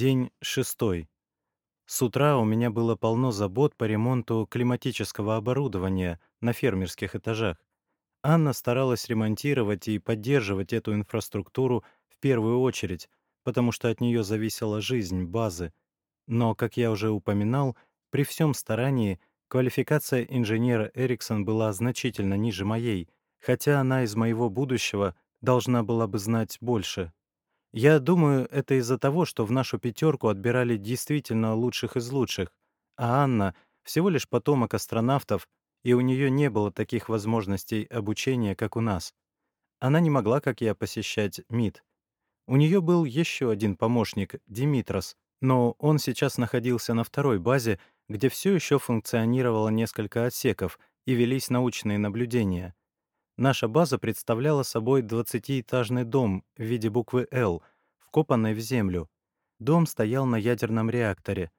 День шестой. С утра у меня было полно забот по ремонту климатического оборудования на фермерских этажах. Анна старалась ремонтировать и поддерживать эту инфраструктуру в первую очередь, потому что от нее зависела жизнь базы. Но, как я уже упоминал, при всем старании квалификация инженера Эриксон была значительно ниже моей, хотя она из моего будущего должна была бы знать больше. Я думаю, это из-за того, что в нашу пятерку отбирали действительно лучших из лучших, а Анна — всего лишь потомок астронавтов, и у нее не было таких возможностей обучения, как у нас. Она не могла, как я, посещать МИД. У нее был еще один помощник, Димитрос, но он сейчас находился на второй базе, где все еще функционировало несколько отсеков и велись научные наблюдения. Наша база представляла собой двадцатиэтажный дом в виде буквы «Л», вкопанной в землю. Дом стоял на ядерном реакторе.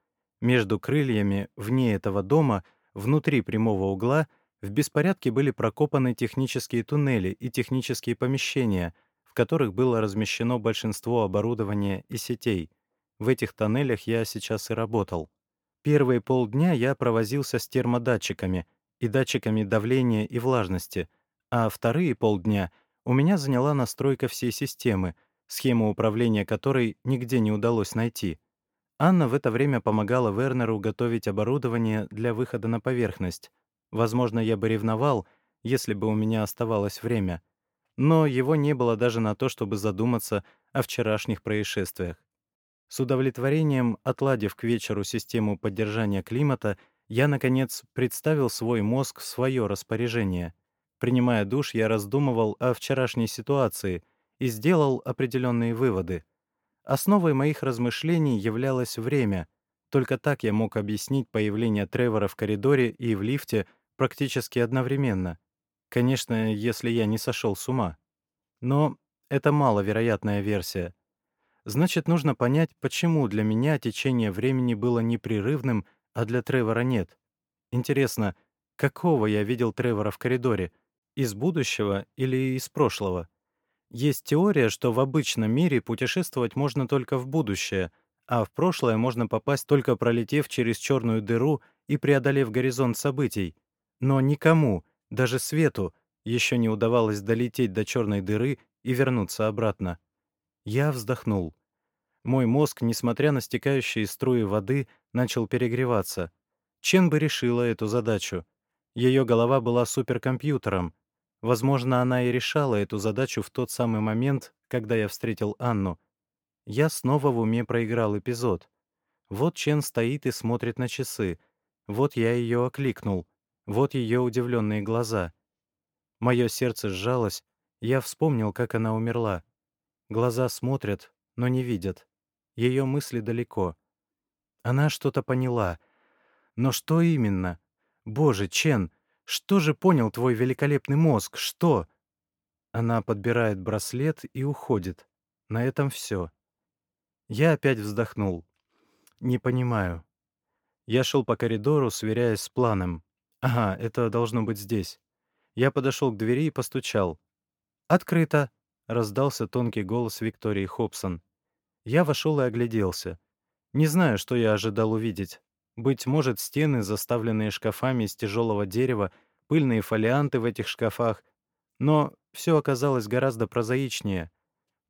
Между крыльями, вне этого дома, внутри прямого угла, в беспорядке были прокопаны технические туннели и технические помещения, в которых было размещено большинство оборудования и сетей. В этих тоннелях я сейчас и работал. Первые полдня я провозился с термодатчиками и датчиками давления и влажности — а вторые полдня у меня заняла настройка всей системы, схему управления которой нигде не удалось найти. Анна в это время помогала Вернеру готовить оборудование для выхода на поверхность. Возможно, я бы ревновал, если бы у меня оставалось время. Но его не было даже на то, чтобы задуматься о вчерашних происшествиях. С удовлетворением, отладив к вечеру систему поддержания климата, я, наконец, представил свой мозг в свое распоряжение — Принимая душ, я раздумывал о вчерашней ситуации и сделал определенные выводы. Основой моих размышлений являлось время. Только так я мог объяснить появление Тревора в коридоре и в лифте практически одновременно. Конечно, если я не сошел с ума. Но это маловероятная версия. Значит, нужно понять, почему для меня течение времени было непрерывным, а для Тревора нет. Интересно, какого я видел Тревора в коридоре? Из будущего или из прошлого? Есть теория, что в обычном мире путешествовать можно только в будущее, а в прошлое можно попасть только пролетев через черную дыру и преодолев горизонт событий. Но никому, даже свету, еще не удавалось долететь до черной дыры и вернуться обратно. Я вздохнул. Мой мозг, несмотря на стекающие струи воды, начал перегреваться. Чен бы решила эту задачу. Ее голова была суперкомпьютером, Возможно, она и решала эту задачу в тот самый момент, когда я встретил Анну. Я снова в уме проиграл эпизод. Вот Чен стоит и смотрит на часы. Вот я ее окликнул. Вот ее удивленные глаза. Мое сердце сжалось. Я вспомнил, как она умерла. Глаза смотрят, но не видят. Ее мысли далеко. Она что-то поняла. Но что именно? Боже, Чен, что же понял твой великолепный мозг? Что?» Она подбирает браслет и уходит. На этом все. Я опять вздохнул. «Не понимаю». Я шел по коридору, сверяясь с планом. «Ага, это должно быть здесь». Я подошел к двери и постучал. «Открыто!» — раздался тонкий голос Виктории Хобсон. Я вошел и огляделся. Не знаю, что я ожидал увидеть. Быть может, стены, заставленные шкафами из тяжелого дерева, пыльные фолианты в этих шкафах. Но все оказалось гораздо прозаичнее.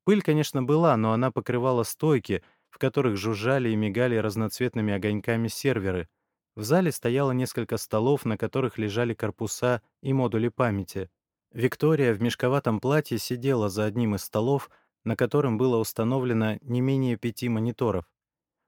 Пыль, конечно, была, но она покрывала стойки, в которых жужжали и мигали разноцветными огоньками серверы. В зале стояло несколько столов, на которых лежали корпуса и модули памяти. Виктория в мешковатом платье сидела за одним из столов, на котором было установлено не менее пяти мониторов.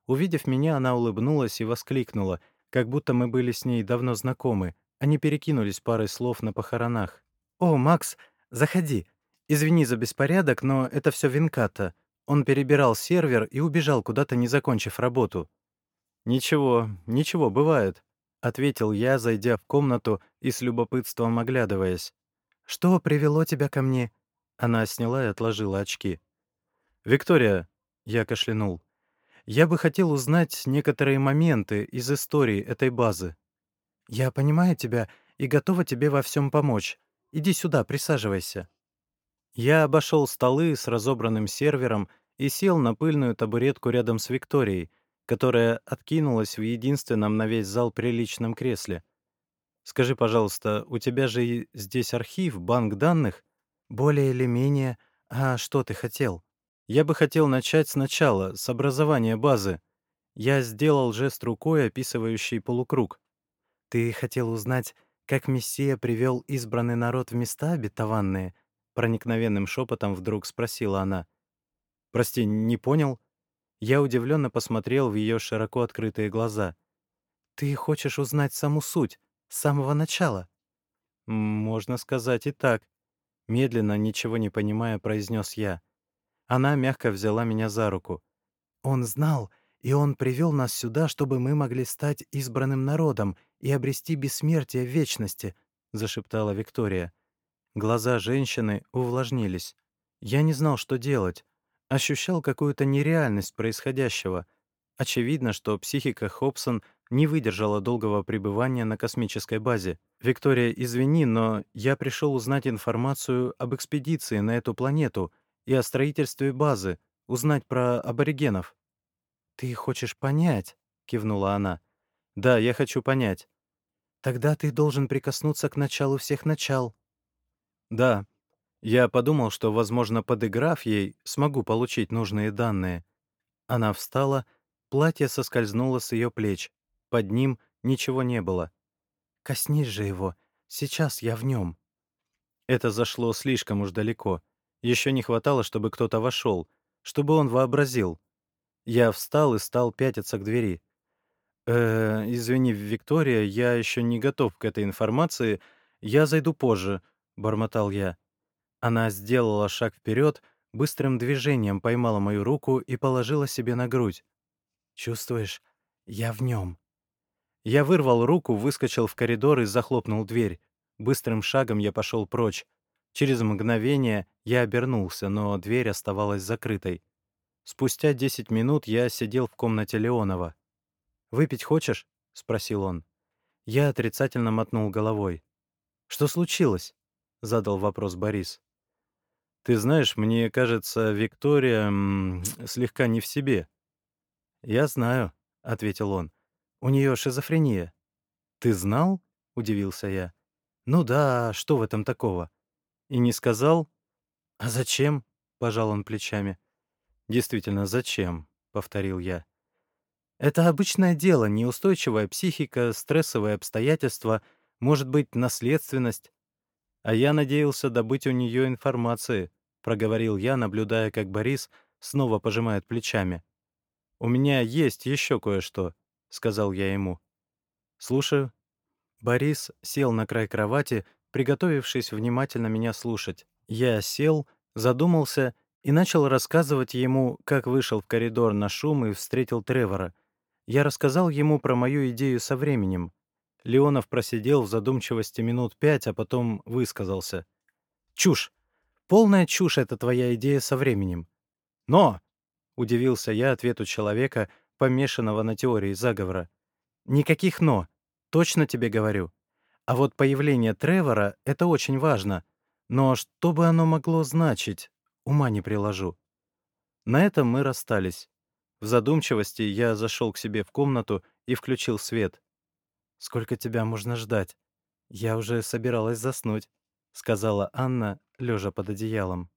Увидев меня, она улыбнулась и воскликнула, как будто мы были с ней давно знакомы. Они перекинулись парой слов на похоронах. «О, Макс, заходи. Извини за беспорядок, но это все Винката. Он перебирал сервер и убежал куда-то, не закончив работу». «Ничего, ничего, бывает», — ответил я, зайдя в комнату и с любопытством оглядываясь. «Что привело тебя ко мне?» Она сняла и отложила очки. «Виктория», — я кашлянул, я бы хотел узнать некоторые моменты из истории этой базы. Я понимаю тебя и готова тебе во всем помочь. Иди сюда, присаживайся. Я обошел столы с разобранным сервером и сел на пыльную табуретку рядом с Викторией, которая откинулась в единственном на весь зал приличном кресле. «Скажи, пожалуйста, у тебя же здесь архив, банк данных?» «Более или менее. А что ты хотел?» «Я бы хотел начать сначала, с образования базы». Я сделал жест рукой, описывающий полукруг. «Ты хотел узнать, как Мессия привел избранный народ в места обетованные?» Проникновенным шепотом вдруг спросила она. «Прости, не понял?» Я удивленно посмотрел в ее широко открытые глаза. «Ты хочешь узнать саму суть, с самого начала?» «Можно сказать и так», — медленно, ничего не понимая, произнес я. Она мягко взяла меня за руку. «Он знал, и он привел нас сюда, чтобы мы могли стать избранным народом и обрести бессмертие в вечности», — зашептала Виктория. Глаза женщины увлажнились. Я не знал, что делать. Ощущал какую-то нереальность происходящего. Очевидно, что психика Хобсон не выдержала долгого пребывания на космической базе. «Виктория, извини, но я пришел узнать информацию об экспедиции на эту планету и о строительстве базы, узнать про аборигенов». «Ты хочешь понять?» — кивнула она. «Да, я хочу понять». «Тогда ты должен прикоснуться к началу всех начал», да, я подумал, что, возможно, подыграв ей, смогу получить нужные данные. Она встала, платье соскользнуло с ее плеч. Под ним ничего не было. «Коснись же его, сейчас я в нем». Это зашло слишком уж далеко. Еще не хватало, чтобы кто-то вошел, чтобы он вообразил. Я встал и стал пятиться к двери. «Э, извини, Виктория, я еще не готов к этой информации. Я зайду позже. — бормотал я. Она сделала шаг вперед, быстрым движением поймала мою руку и положила себе на грудь. «Чувствуешь? Я в нем». Я вырвал руку, выскочил в коридор и захлопнул дверь. Быстрым шагом я пошел прочь. Через мгновение я обернулся, но дверь оставалась закрытой. Спустя десять минут я сидел в комнате Леонова. «Выпить хочешь?» — спросил он. Я отрицательно мотнул головой. «Что случилось?» задал вопрос Борис. Ты знаешь, мне кажется, Виктория слегка не в себе. Я знаю, ответил он. У нее шизофрения. Ты знал? удивился я. Ну да, что в этом такого? И не сказал? А зачем? пожал он плечами. Действительно, зачем? повторил я. Это обычное дело, неустойчивая психика, стрессовые обстоятельства, может быть, наследственность. «А я надеялся добыть у нее информации», — проговорил я, наблюдая, как Борис снова пожимает плечами. «У меня есть еще кое-что», — сказал я ему. «Слушаю». Борис сел на край кровати, приготовившись внимательно меня слушать. Я сел, задумался и начал рассказывать ему, как вышел в коридор на шум и встретил Тревора. Я рассказал ему про мою идею со временем. Леонов просидел в задумчивости минут пять, а потом высказался. «Чушь! Полная чушь — это твоя идея со временем. Но!» — удивился я ответу человека, помешанного на теории заговора. «Никаких «но». Точно тебе говорю. А вот появление Тревора — это очень важно. Но что бы оно могло значить, ума не приложу». На этом мы расстались. В задумчивости я зашел к себе в комнату и включил свет. «Сколько тебя можно ждать? Я уже собиралась заснуть», — сказала Анна, лежа под одеялом.